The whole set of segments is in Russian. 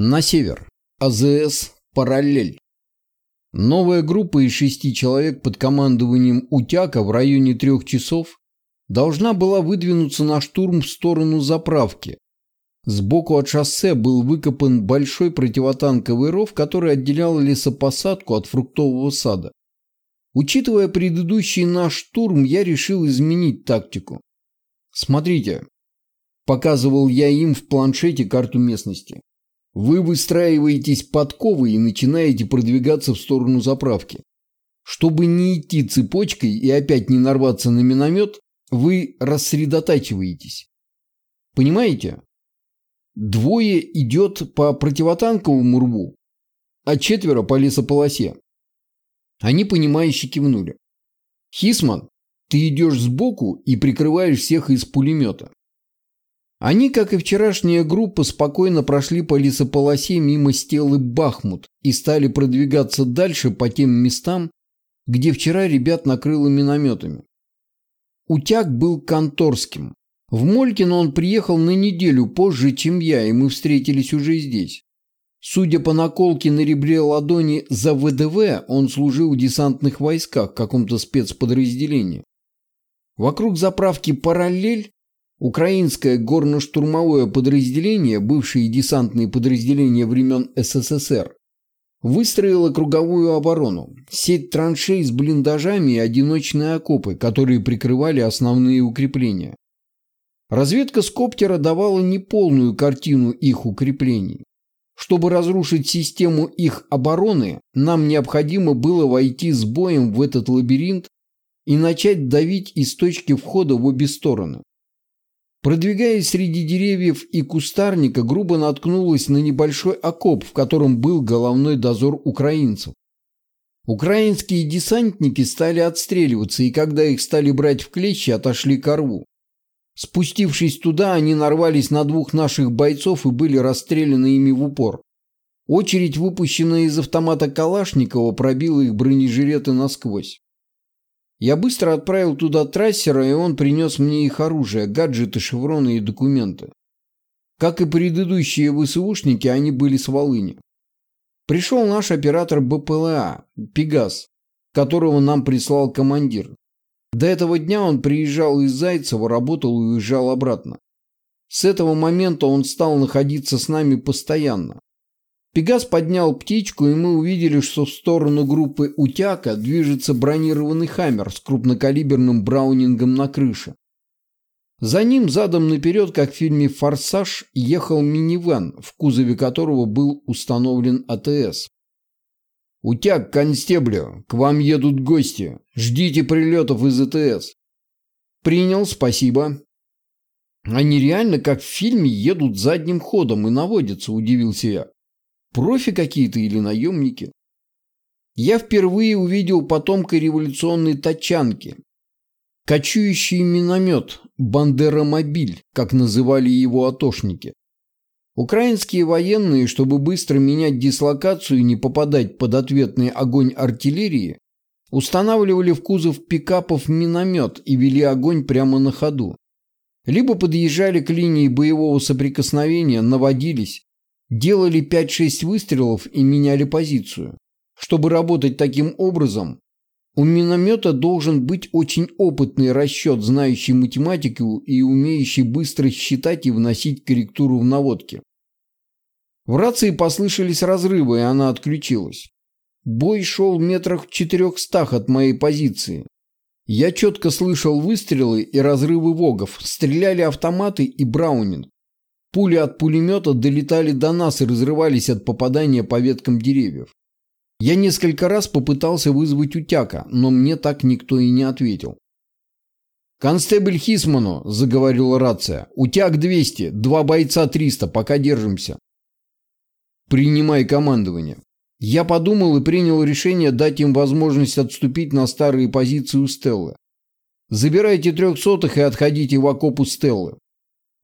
На север. АЗС «Параллель». Новая группа из шести человек под командованием Утяка в районе трех часов должна была выдвинуться на штурм в сторону заправки. Сбоку от шоссе был выкопан большой противотанковый ров, который отделял лесопосадку от фруктового сада. Учитывая предыдущий наш штурм, я решил изменить тактику. Смотрите, показывал я им в планшете карту местности. Вы выстраиваетесь подковой и начинаете продвигаться в сторону заправки. Чтобы не идти цепочкой и опять не нарваться на миномет, вы рассредотачиваетесь. Понимаете? Двое идет по противотанковому рву, а четверо по лесополосе. Они понимающе кивнули. Хисман, ты идешь сбоку и прикрываешь всех из пулемета. Они, как и вчерашняя группа, спокойно прошли по лесополосе мимо стелы Бахмут и стали продвигаться дальше по тем местам, где вчера ребят накрыло минометами. Утяг был конторским. В Молькино он приехал на неделю позже, чем я, и мы встретились уже здесь. Судя по наколке на ребре ладони за ВДВ, он служил в десантных войсках каком-то спецподразделении. Вокруг заправки «Параллель» украинское горно-штурмовое подразделение, бывшие десантные подразделения времен СССР, выстроило круговую оборону, сеть траншей с блиндажами и одиночные окопы, которые прикрывали основные укрепления. Разведка с коптера давала неполную картину их укреплений. Чтобы разрушить систему их обороны, нам необходимо было войти с боем в этот лабиринт и начать давить из точки входа в обе стороны. Продвигаясь среди деревьев и кустарника, грубо наткнулась на небольшой окоп, в котором был головной дозор украинцев. Украинские десантники стали отстреливаться, и когда их стали брать в клещи, отошли к рву. Спустившись туда, они нарвались на двух наших бойцов и были расстреляны ими в упор. Очередь, выпущенная из автомата Калашникова, пробила их бронежилеты насквозь. Я быстро отправил туда трассера, и он принес мне их оружие, гаджеты, шевроны и документы. Как и предыдущие ВСУшники, они были с Волыни. Пришел наш оператор БПЛА, Пегас, которого нам прислал командир. До этого дня он приезжал из Зайцева, работал и уезжал обратно. С этого момента он стал находиться с нами постоянно. Пегас поднял птичку, и мы увидели, что в сторону группы «Утяка» движется бронированный «Хаммер» с крупнокалиберным браунингом на крыше. За ним задом наперед, как в фильме «Форсаж», ехал минивэн, в кузове которого был установлен АТС. «Утяг, констеблю, к вам едут гости. Ждите прилетов из АТС». «Принял, спасибо». «Они реально, как в фильме, едут задним ходом и наводятся», – удивился я. «Профи какие-то или наемники?» Я впервые увидел потомка революционной тачанки. Кочующий миномет, бандеромобиль, как называли его атошники. Украинские военные, чтобы быстро менять дислокацию и не попадать под ответный огонь артиллерии, устанавливали в кузов пикапов миномет и вели огонь прямо на ходу. Либо подъезжали к линии боевого соприкосновения, наводились, делали 5-6 выстрелов и меняли позицию. Чтобы работать таким образом, у миномета должен быть очень опытный расчет, знающий математику и умеющий быстро считать и вносить корректуру в наводке. В рации послышались разрывы, и она отключилась. Бой шел метрах в четырехстах от моей позиции. Я четко слышал выстрелы и разрывы вогов, стреляли автоматы и браунинг. Пули от пулемета долетали до нас и разрывались от попадания по веткам деревьев. Я несколько раз попытался вызвать утяка, но мне так никто и не ответил. «Констебль Хисману», – заговорила рация, – «утяг 200, два бойца 300, пока держимся». Принимай командование. Я подумал и принял решение дать им возможность отступить на старые позиции у Стеллы. Забирайте трехсотых и отходите в окопу Стеллы.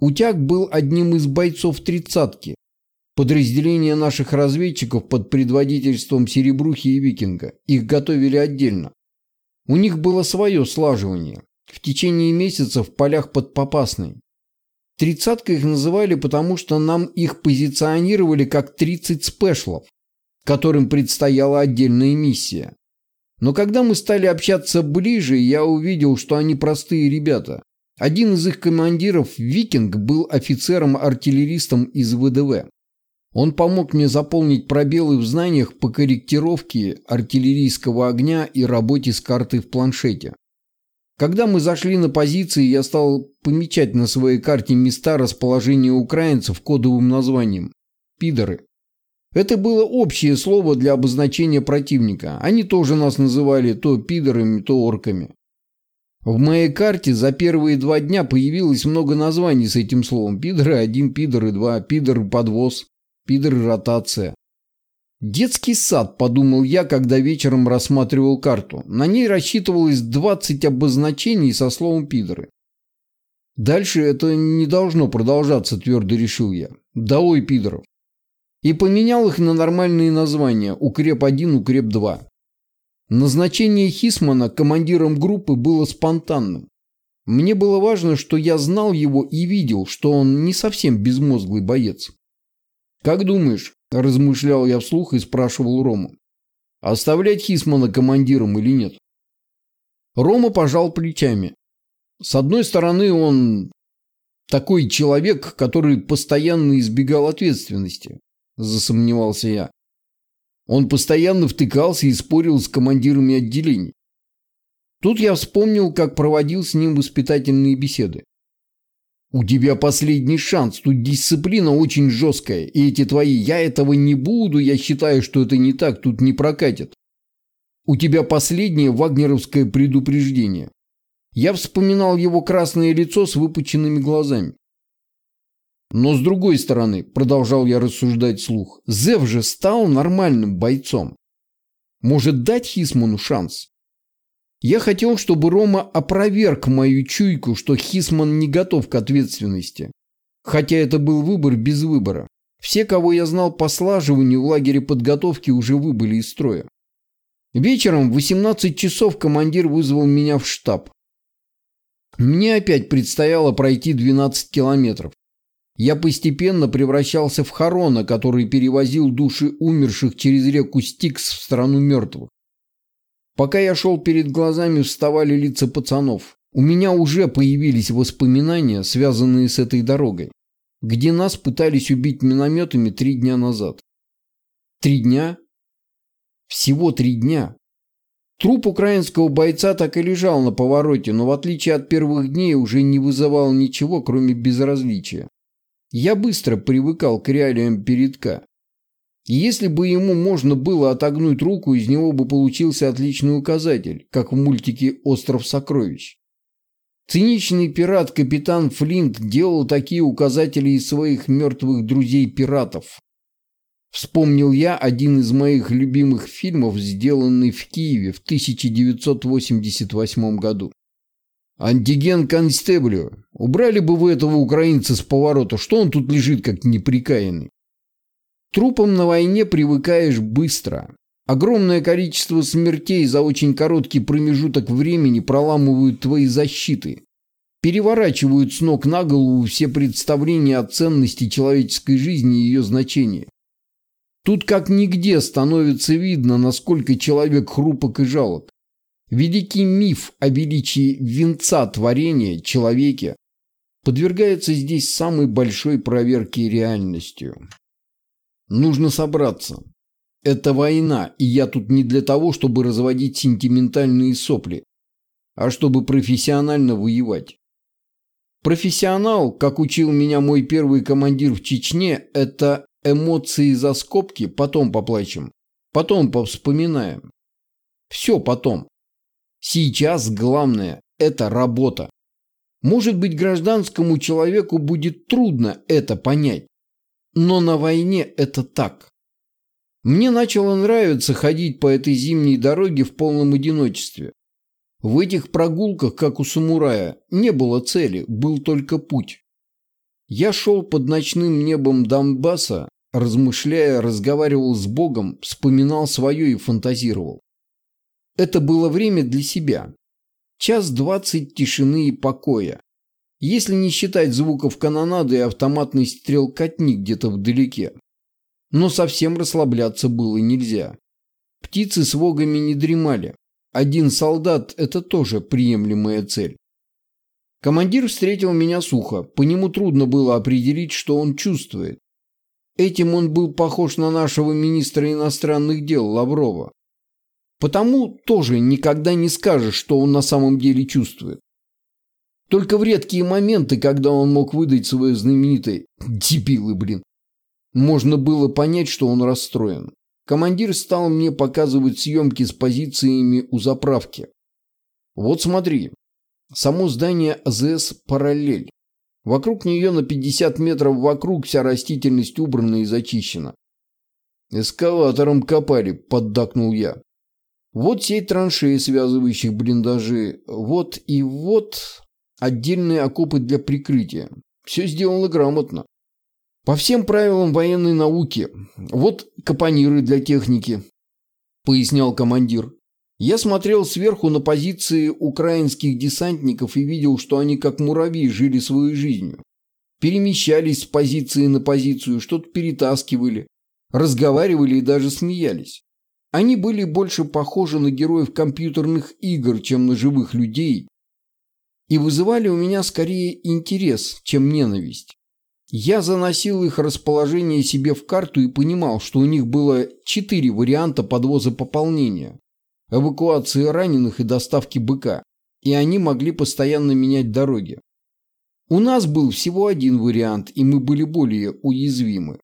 Утяг был одним из бойцов тридцатки, подразделения наших разведчиков под предводительством Серебрухи и Викинга. Их готовили отдельно. У них было свое слаживание. В течение месяца в полях под Попасной. Тридцатка их называли, потому что нам их позиционировали как 30 спешлов, которым предстояла отдельная миссия. Но когда мы стали общаться ближе, я увидел, что они простые ребята. Один из их командиров, Викинг, был офицером-артиллеристом из ВДВ. Он помог мне заполнить пробелы в знаниях по корректировке артиллерийского огня и работе с картой в планшете. Когда мы зашли на позиции, я стал помечать на своей карте места расположения украинцев кодовым названием «пидоры». Это было общее слово для обозначения противника. Они тоже нас называли то пидорами, то орками. В моей карте за первые два дня появилось много названий с этим словом. Пидоры один, пидоры два, пидоры подвоз, пидоры ротация. Детский сад, подумал я, когда вечером рассматривал карту. На ней рассчитывалось 20 обозначений со словом пидоры. Дальше это не должно продолжаться, твердо решил я. Долой пидоров и поменял их на нормальные названия «Укреп-1», «Укреп-2». Назначение Хисмана командиром группы было спонтанным. Мне было важно, что я знал его и видел, что он не совсем безмозглый боец. «Как думаешь?» – размышлял я вслух и спрашивал Рому. «Оставлять Хисмана командиром или нет?» Рома пожал плечами. С одной стороны, он такой человек, который постоянно избегал ответственности. – засомневался я. Он постоянно втыкался и спорил с командирами отделений. Тут я вспомнил, как проводил с ним воспитательные беседы. «У тебя последний шанс, тут дисциплина очень жесткая, и эти твои «я этого не буду», я считаю, что это не так, тут не прокатит. У тебя последнее вагнеровское предупреждение». Я вспоминал его красное лицо с выпученными глазами. Но с другой стороны, продолжал я рассуждать вслух, Зев же стал нормальным бойцом. Может дать Хисману шанс? Я хотел, чтобы Рома опроверг мою чуйку, что Хисман не готов к ответственности. Хотя это был выбор без выбора. Все, кого я знал по слаживанию в лагере подготовки, уже выбыли из строя. Вечером в 18 часов командир вызвал меня в штаб. Мне опять предстояло пройти 12 километров. Я постепенно превращался в Харона, который перевозил души умерших через реку Стикс в страну мертвых. Пока я шел перед глазами, вставали лица пацанов. У меня уже появились воспоминания, связанные с этой дорогой, где нас пытались убить минометами три дня назад. Три дня? Всего три дня. Труп украинского бойца так и лежал на повороте, но в отличие от первых дней уже не вызывал ничего, кроме безразличия. Я быстро привыкал к реалиям передка. Если бы ему можно было отогнуть руку, из него бы получился отличный указатель, как в мультике «Остров сокровищ». Циничный пират-капитан Флинт делал такие указатели из своих мертвых друзей-пиратов. Вспомнил я один из моих любимых фильмов, сделанный в Киеве в 1988 году. Антиген констеблю. Убрали бы вы этого украинца с поворота, что он тут лежит, как неприкаянный? Трупом на войне привыкаешь быстро. Огромное количество смертей за очень короткий промежуток времени проламывают твои защиты. Переворачивают с ног на голову все представления о ценности человеческой жизни и ее значении. Тут как нигде становится видно, насколько человек хрупок и жалок. Великий миф о величии венца творения, человеке, подвергается здесь самой большой проверке реальностью. Нужно собраться. Это война, и я тут не для того, чтобы разводить сентиментальные сопли, а чтобы профессионально воевать. Профессионал, как учил меня мой первый командир в Чечне, это эмоции за скобки, потом поплачем, потом повспоминаем. Все потом. Сейчас главное – это работа. Может быть, гражданскому человеку будет трудно это понять, но на войне это так. Мне начало нравиться ходить по этой зимней дороге в полном одиночестве. В этих прогулках, как у самурая, не было цели, был только путь. Я шел под ночным небом Донбасса, размышляя, разговаривал с Богом, вспоминал свое и фантазировал. Это было время для себя. Час двадцать тишины и покоя. Если не считать звуков канонады и автоматный стрелкотни где-то вдалеке. Но совсем расслабляться было нельзя. Птицы с вогами не дремали. Один солдат – это тоже приемлемая цель. Командир встретил меня сухо. По нему трудно было определить, что он чувствует. Этим он был похож на нашего министра иностранных дел Лаврова. Потому тоже никогда не скажешь, что он на самом деле чувствует. Только в редкие моменты, когда он мог выдать свое знаменитое «дебилы, блин», можно было понять, что он расстроен. Командир стал мне показывать съемки с позициями у заправки. Вот смотри, само здание АЗС «Параллель». Вокруг нее на 50 метров вокруг вся растительность убрана и зачищена. «Эскаватором копали», — поддакнул я. Вот сеть траншеи, связывающих блиндажи. Вот и вот отдельные окопы для прикрытия. Все сделано грамотно. По всем правилам военной науки. Вот капониры для техники, пояснял командир. Я смотрел сверху на позиции украинских десантников и видел, что они как муравьи жили своей жизнью. Перемещались с позиции на позицию, что-то перетаскивали, разговаривали и даже смеялись. Они были больше похожи на героев компьютерных игр, чем на живых людей, и вызывали у меня скорее интерес, чем ненависть. Я заносил их расположение себе в карту и понимал, что у них было четыре варианта подвоза пополнения, эвакуации раненых и доставки быка, и они могли постоянно менять дороги. У нас был всего один вариант, и мы были более уязвимы.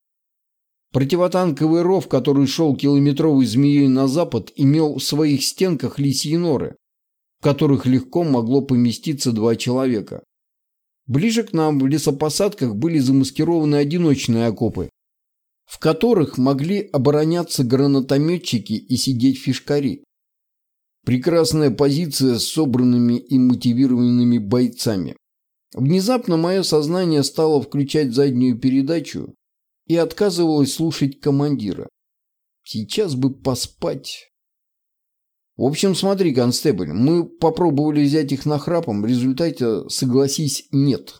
Противотанковый ров, который шел километровой змеей на запад, имел в своих стенках лисьи норы, в которых легко могло поместиться два человека. Ближе к нам в лесопосадках были замаскированы одиночные окопы, в которых могли обороняться гранатометчики и сидеть фишкари. Прекрасная позиция с собранными и мотивированными бойцами. Внезапно мое сознание стало включать заднюю передачу, и отказывалась слушать командира. Сейчас бы поспать. В общем, смотри, констебль, мы попробовали взять их нахрапом, в результате, согласись, нет.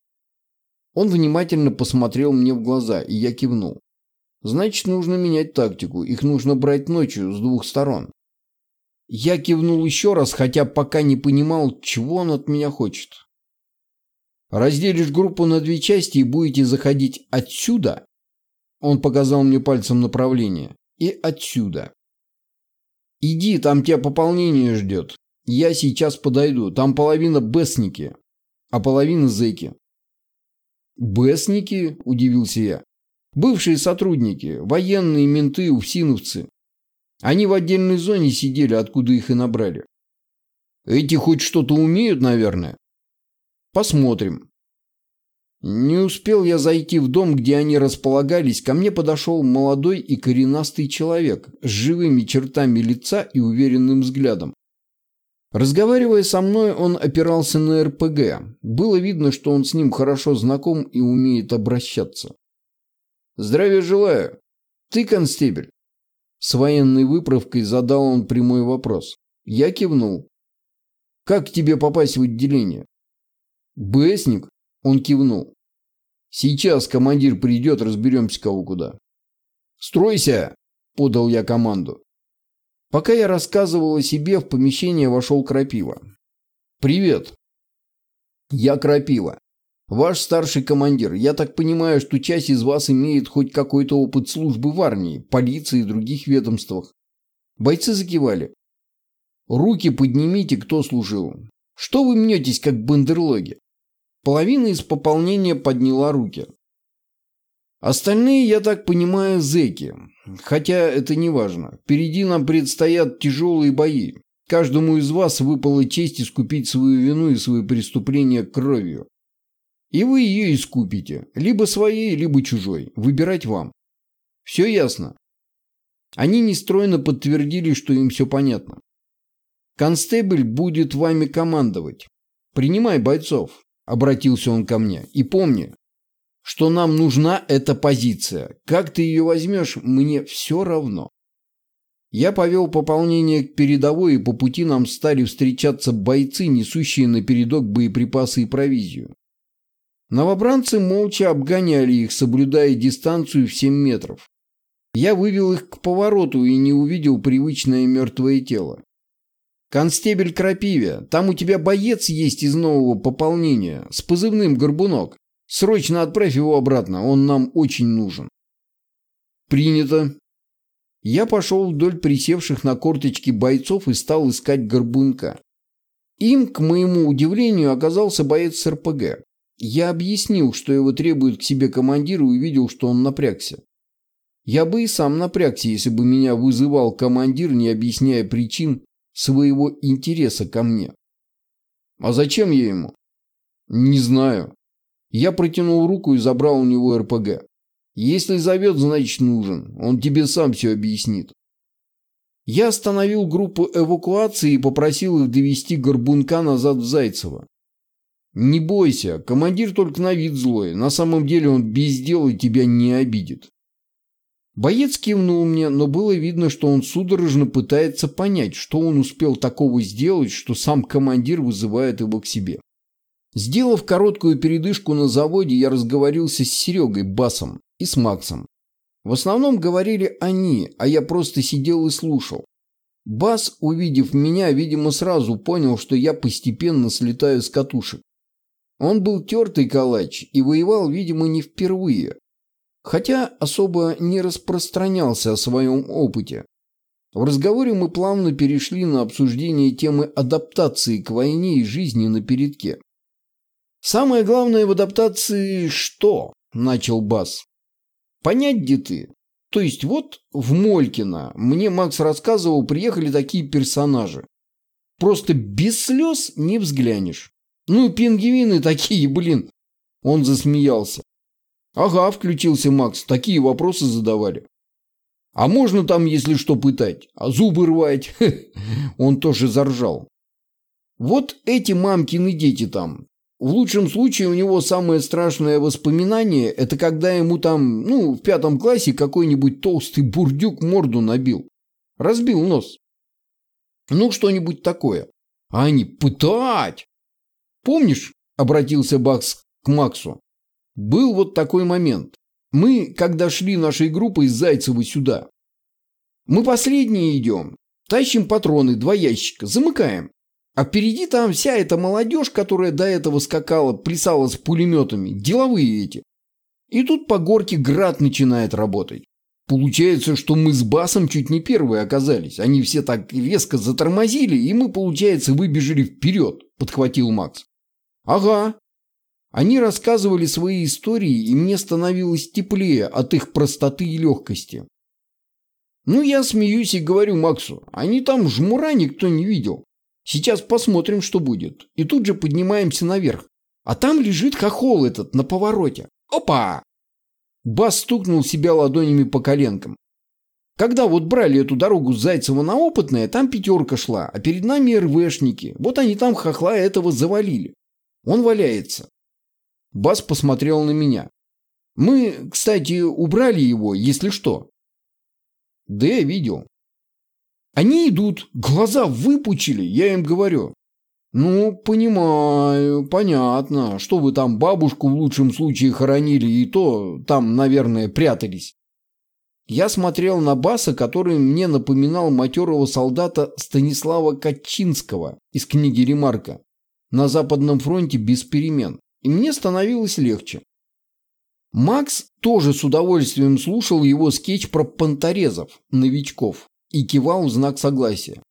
Он внимательно посмотрел мне в глаза, и я кивнул. Значит, нужно менять тактику, их нужно брать ночью с двух сторон. Я кивнул еще раз, хотя пока не понимал, чего он от меня хочет. Разделишь группу на две части и будете заходить отсюда он показал мне пальцем направление. И отсюда. Иди, там тебя пополнение ждет. Я сейчас подойду. Там половина бесники, а половина зэки. Бесники? Удивился я. Бывшие сотрудники, военные менты, уфсиновцы. Они в отдельной зоне сидели, откуда их и набрали. Эти хоть что-то умеют, наверное? Посмотрим. Не успел я зайти в дом, где они располагались, ко мне подошел молодой и коренастый человек с живыми чертами лица и уверенным взглядом. Разговаривая со мной, он опирался на РПГ. Было видно, что он с ним хорошо знаком и умеет обращаться. «Здравия желаю. Ты констебель?» С военной выправкой задал он прямой вопрос. Я кивнул. «Как тебе попасть в отделение?» «БСник?» Он кивнул. «Сейчас командир придет, разберемся кого куда». «Стройся!» – подал я команду. Пока я рассказывал о себе, в помещение вошел Крапива. «Привет!» «Я Крапива. Ваш старший командир. Я так понимаю, что часть из вас имеет хоть какой-то опыт службы в армии, полиции и других ведомствах». Бойцы закивали. «Руки поднимите, кто служил. Что вы мнетесь, как бандерлоги?» Половина из пополнения подняла руки. Остальные, я так понимаю, зэки. Хотя это не важно. Впереди нам предстоят тяжелые бои. Каждому из вас выпала честь искупить свою вину и свои преступления кровью. И вы ее искупите. Либо своей, либо чужой. Выбирать вам. Все ясно. Они нестройно подтвердили, что им все понятно. Констебль будет вами командовать. Принимай бойцов. Обратился он ко мне. И помни, что нам нужна эта позиция. Как ты ее возьмешь, мне все равно. Я повел пополнение к передовой, и по пути нам стали встречаться бойцы, несущие на передок боеприпасы и провизию. Новобранцы молча обгоняли их, соблюдая дистанцию в 7 метров. Я вывел их к повороту и не увидел привычное мертвое тело. «Констебель Крапиве, там у тебя боец есть из нового пополнения, с позывным «Горбунок». Срочно отправь его обратно, он нам очень нужен». «Принято». Я пошел вдоль присевших на корточки бойцов и стал искать Горбунка. Им, к моему удивлению, оказался боец с РПГ. Я объяснил, что его требует к себе командир и увидел, что он напрягся. Я бы и сам напрягся, если бы меня вызывал командир, не объясняя причин своего интереса ко мне. А зачем я ему? Не знаю. Я протянул руку и забрал у него РПГ. Если зовет, значит нужен. Он тебе сам все объяснит. Я остановил группу эвакуации и попросил их довести Горбунка назад в Зайцево. Не бойся, командир только на вид злой. На самом деле он без дела тебя не обидит. Боец кивнул мне, но было видно, что он судорожно пытается понять, что он успел такого сделать, что сам командир вызывает его к себе. Сделав короткую передышку на заводе, я разговорился с Серегой Басом и с Максом. В основном говорили они, а я просто сидел и слушал. Бас, увидев меня, видимо, сразу понял, что я постепенно слетаю с катушек. Он был тертый калач и воевал, видимо, не впервые, хотя особо не распространялся о своем опыте. В разговоре мы плавно перешли на обсуждение темы адаптации к войне и жизни на передке. «Самое главное в адаптации что?» – начал Бас. «Понять, где ты. То есть вот в Молькино, мне Макс рассказывал, приехали такие персонажи. Просто без слез не взглянешь. Ну, пингвины такие, блин. Он засмеялся. Ага, включился Макс, такие вопросы задавали. А можно там, если что, пытать? А зубы рвать? Он тоже заржал. Вот эти мамкины дети там. В лучшем случае у него самое страшное воспоминание – это когда ему там, ну, в пятом классе какой-нибудь толстый бурдюк морду набил. Разбил нос. Ну, что-нибудь такое. А они пытать! Помнишь, обратился Бакс к Максу, был вот такой момент. Мы, когда шли нашей группой из Зайцева сюда, мы последние идем, тащим патроны, два ящика, замыкаем. А впереди там вся эта молодежь, которая до этого скакала, плясала с пулеметами, деловые эти. И тут по горке град начинает работать. Получается, что мы с Басом чуть не первые оказались. Они все так резко затормозили, и мы, получается, выбежали вперед, подхватил Макс. Ага. Они рассказывали свои истории, и мне становилось теплее от их простоты и легкости. Ну, я смеюсь и говорю Максу, они там жмура никто не видел. Сейчас посмотрим, что будет. И тут же поднимаемся наверх. А там лежит хохол этот на повороте. Опа! Бас стукнул себя ладонями по коленкам. Когда вот брали эту дорогу с Зайцева на Опытное, там пятерка шла, а перед нами РВшники. Вот они там хохла этого завалили. Он валяется. Бас посмотрел на меня. Мы, кстати, убрали его, если что. Да я видел. Они идут, глаза выпучили, я им говорю. Ну, понимаю, понятно, что вы там бабушку в лучшем случае хоронили, и то там, наверное, прятались. Я смотрел на Баса, который мне напоминал матерого солдата Станислава Качинского из книги Ремарка на Западном фронте без перемен, и мне становилось легче. Макс тоже с удовольствием слушал его скетч про понторезов, новичков, и кивал в знак согласия.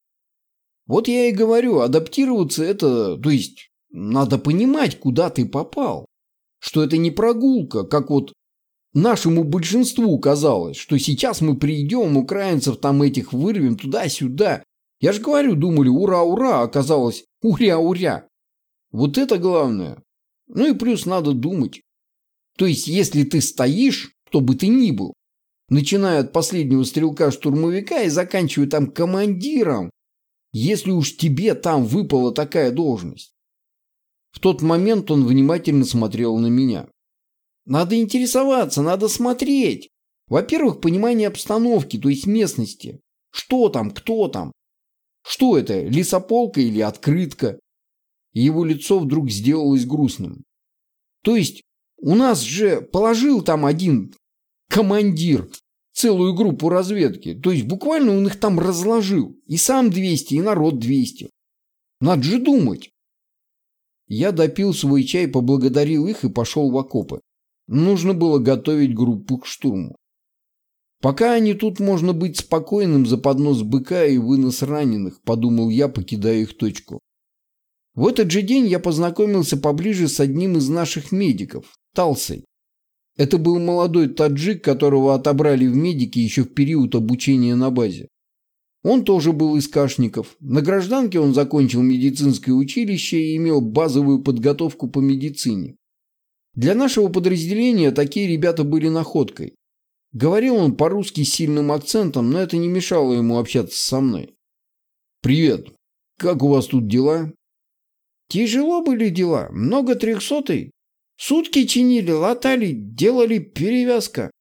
Вот я и говорю, адаптироваться это, то есть, надо понимать, куда ты попал. Что это не прогулка, как вот нашему большинству казалось, что сейчас мы придем, украинцев там этих вырвем туда-сюда. Я же говорю, думали, ура-ура, оказалось, уря-уря. Вот это главное. Ну и плюс надо думать. То есть, если ты стоишь, кто бы ты ни был, начиная от последнего стрелка-штурмовика и заканчивая там командиром, если уж тебе там выпала такая должность. В тот момент он внимательно смотрел на меня. Надо интересоваться, надо смотреть. Во-первых, понимание обстановки, то есть местности. Что там, кто там? Что это, лесополка или открытка? И его лицо вдруг сделалось грустным. То есть У нас же положил там один командир целую группу разведки. То есть буквально он их там разложил. И сам 200, и народ 200. Надо же думать. Я допил свой чай, поблагодарил их и пошел в окопы. Нужно было готовить группу к штурму. Пока они тут, можно быть спокойным за поднос быка и вынос раненых, подумал я, покидая их точку. В этот же день я познакомился поближе с одним из наших медиков, Талсой. Это был молодой таджик, которого отобрали в медики еще в период обучения на базе. Он тоже был из Кашников. На гражданке он закончил медицинское училище и имел базовую подготовку по медицине. Для нашего подразделения такие ребята были находкой. Говорил он по-русски с сильным акцентом, но это не мешало ему общаться со мной. «Привет. Как у вас тут дела?» «Тяжело были дела. Много трехсотый. Сутки чинили, латали, делали перевязка».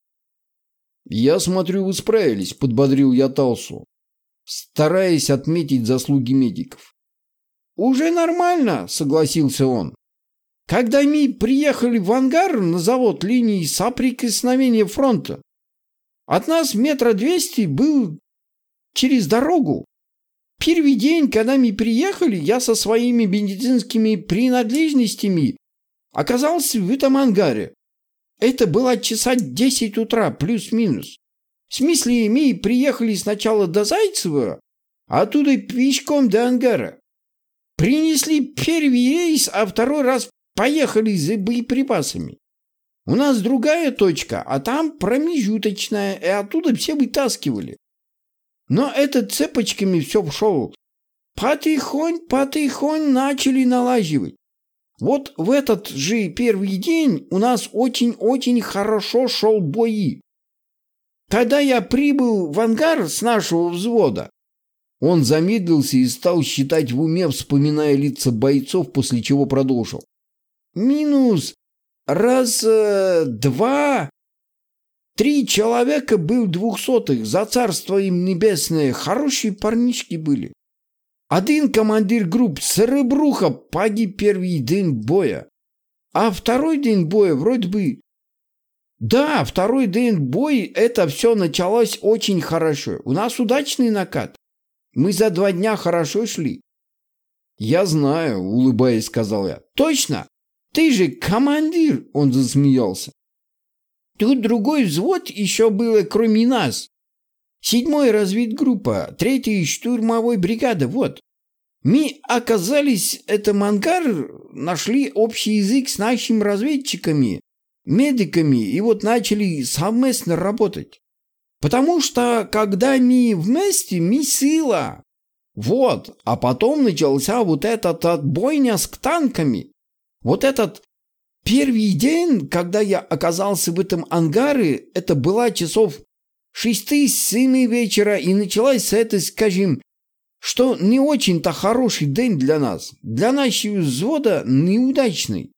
«Я смотрю, вы справились», — подбодрил я Талсу стараясь отметить заслуги медиков. «Уже нормально», — согласился он. «Когда мы приехали в ангар на завод линии соприкосновения фронта, от нас метра двести был через дорогу. Первый день, когда мы приехали, я со своими медицинскими принадлежностями оказался в этом ангаре. Это было часа десять утра, плюс-минус. В смысле, мы приехали сначала до Зайцева, а оттуда пешком до ангара. Принесли первый рейс, а второй раз поехали за боеприпасами. У нас другая точка, а там промежуточная, и оттуда все вытаскивали. Но это цепочками все шел. Потихонь, потихонь начали налаживать. Вот в этот же первый день у нас очень-очень хорошо шел бои. Когда я прибыл в ангар с нашего взвода, он замедлился и стал считать в уме, вспоминая лица бойцов, после чего продолжил. Минус раз, э, два, три человека был двухсотых, за царство им небесное, хорошие парнички были. Один командир групп Серебруха погиб первый день боя, а второй день боя вроде бы да, второй день бой, это все началось очень хорошо. У нас удачный накат. Мы за два дня хорошо шли. Я знаю, улыбаясь, сказал я. Точно? Ты же командир, он засмеялся. Тут другой взвод еще было, кроме нас. Седьмой разведгруппа, третья штурмовой бригада, вот. Мы оказались, это ангар, нашли общий язык с нашими разведчиками медиками и вот начали совместно работать. Потому что когда мы вместе, мы сила. Вот, а потом начался вот этот отбойня с танками. Вот этот первый день, когда я оказался в этом ангаре, это было часов шести-семи вечера, и началась с этой, скажем, что не очень-то хороший день для нас. Для нашего взвода неудачный.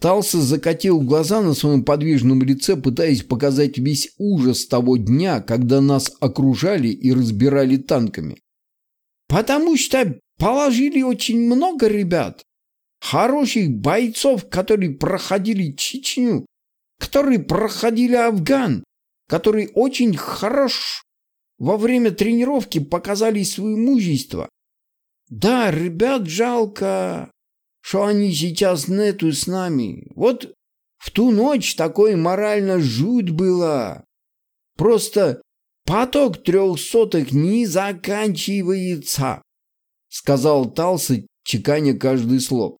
Талса закатил глаза на своем подвижном лице, пытаясь показать весь ужас того дня, когда нас окружали и разбирали танками. «Потому что положили очень много ребят, хороших бойцов, которые проходили Чечню, которые проходили Афган, которые очень хорошо во время тренировки показали свое мужество. Да, ребят жалко, что они сейчас нету с нами. Вот в ту ночь такой морально жуть была. Просто поток трехсотых не заканчивается, сказал Талса, чеканя каждый слог.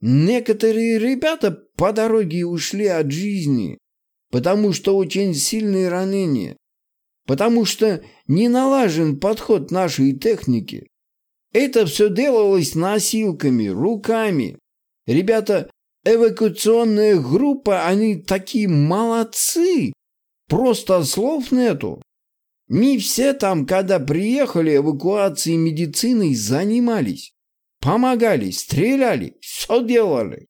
Некоторые ребята по дороге ушли от жизни, потому что очень сильные ранения, потому что не налажен подход нашей техники. Это все делалось носилками, руками. Ребята, эвакуационная группа, они такие молодцы. Просто слов нету. Мы все там, когда приехали, эвакуацией медициной занимались. Помогали, стреляли, все делали.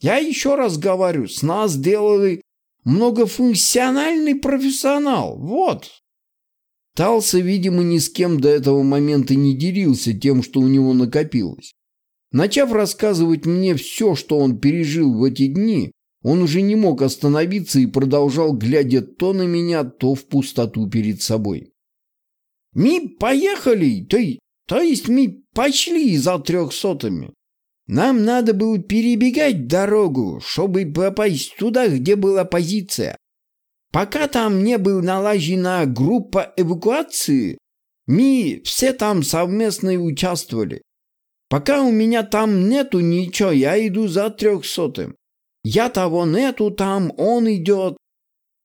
Я еще раз говорю, с нас делали многофункциональный профессионал. Вот. Талса, видимо, ни с кем до этого момента не делился тем, что у него накопилось. Начав рассказывать мне все, что он пережил в эти дни, Он уже не мог остановиться и продолжал, глядя то на меня, то в пустоту перед собой. «Мы поехали, то, то есть мы пошли за трехсотыми. Нам надо было перебегать дорогу, чтобы попасть туда, где была позиция. Пока там не была налажена группа эвакуации, мы все там совместно участвовали. Пока у меня там нету ничего, я иду за трехсотым. Я того нету там, он идет.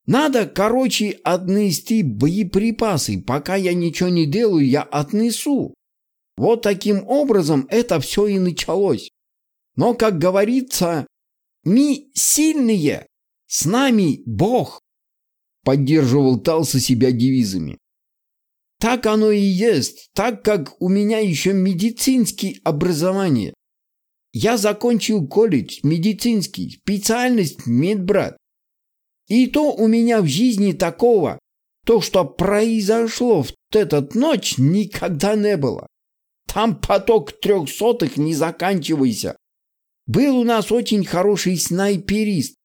Надо, короче, отнести боеприпасы. Пока я ничего не делаю, я отнесу. Вот таким образом это все и началось. Но, как говорится, мы сильные, с нами Бог. Поддерживал Талса себя девизами. Так оно и есть, так как у меня еще медицинское образование. Я закончил колледж медицинский, специальность медбрат. И то у меня в жизни такого, то, что произошло в этот ночь, никогда не было. Там поток трехсотых не заканчивайся. Был у нас очень хороший снайперист.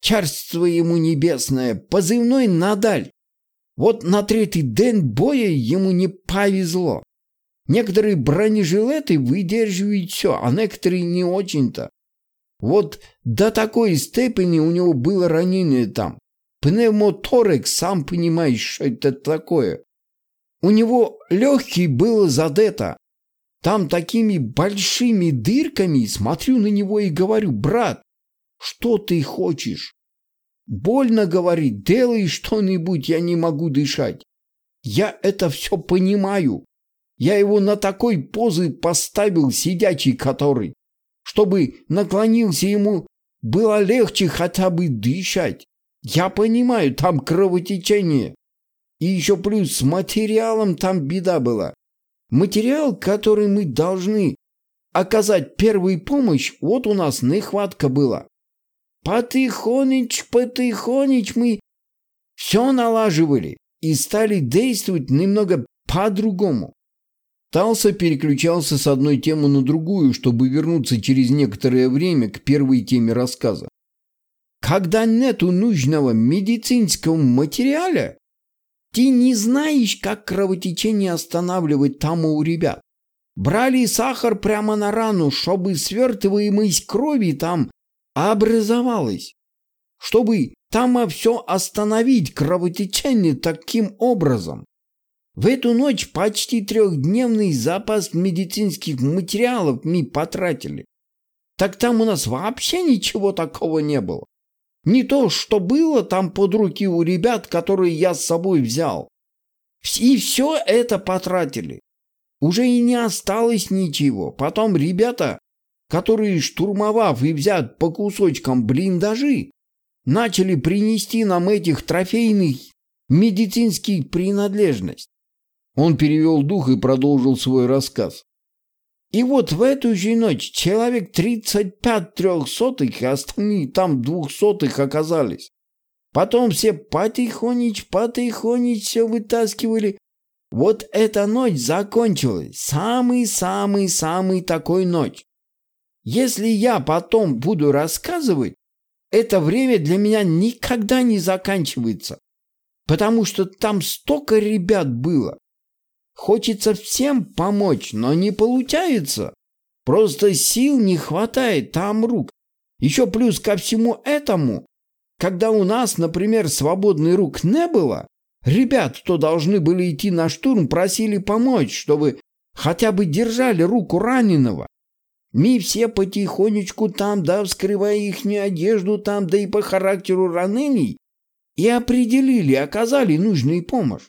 Царство ему небесное, позывной Надаль. Вот на третий день боя ему не повезло. Некоторые бронежилеты выдерживают все, а некоторые не очень-то. Вот до такой степени у него было ранение там. Пневмоторекс, сам понимаешь, что это такое. У него легкий был задето. Там такими большими дырками смотрю на него и говорю, брат, что ты хочешь? Больно, говорит, делай что-нибудь, я не могу дышать. Я это все понимаю. Я его на такой позы поставил, сидячий который, чтобы наклонился ему, было легче хотя бы дышать. Я понимаю, там кровотечение. И еще плюс с материалом там беда была. Материал, который мы должны оказать первую помощь, вот у нас нехватка была. Потихонечку, потихонечку мы все налаживали и стали действовать немного по-другому. Талса переключался с одной темы на другую, чтобы вернуться через некоторое время к первой теме рассказа. Когда нету нужного медицинского материала, ты не знаешь, как кровотечение останавливать там у ребят. Брали сахар прямо на рану, чтобы свертываемость крови там образовалась. Чтобы там все остановить кровотечение таким образом. В эту ночь почти трехдневный запас медицинских материалов мы потратили. Так там у нас вообще ничего такого не было. Не то, что было там под руки у ребят, которые я с собой взял. И все это потратили. Уже и не осталось ничего. Потом ребята, которые, штурмовав и взят по кусочкам блиндажи, начали принести нам этих трофейных медицинских принадлежностей. Он перевел дух и продолжил свой рассказ. И вот в эту же ночь человек 35 трехсотых, и остальные там двухсотых оказались. Потом все потихонечку, потихонечку все вытаскивали. Вот эта ночь закончилась. Самый-самый-самый такой ночь. Если я потом буду рассказывать, это время для меня никогда не заканчивается. Потому что там столько ребят было. Хочется всем помочь, но не получается. Просто сил не хватает, там рук. Еще плюс ко всему этому, когда у нас, например, свободных рук не было, ребят, кто должны были идти на штурм, просили помочь, чтобы хотя бы держали руку раненого. Мы все потихонечку там, да, вскрывая ихнюю одежду там, да и по характеру ранений, и определили, оказали нужную помощь.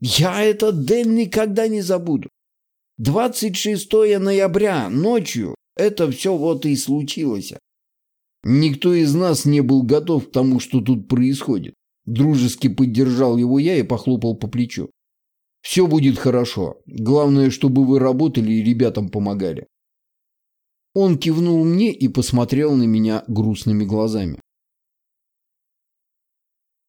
Я этот день никогда не забуду. 26 ноября ночью это все вот и случилось. Никто из нас не был готов к тому, что тут происходит. Дружески поддержал его я и похлопал по плечу. Все будет хорошо. Главное, чтобы вы работали и ребятам помогали. Он кивнул мне и посмотрел на меня грустными глазами.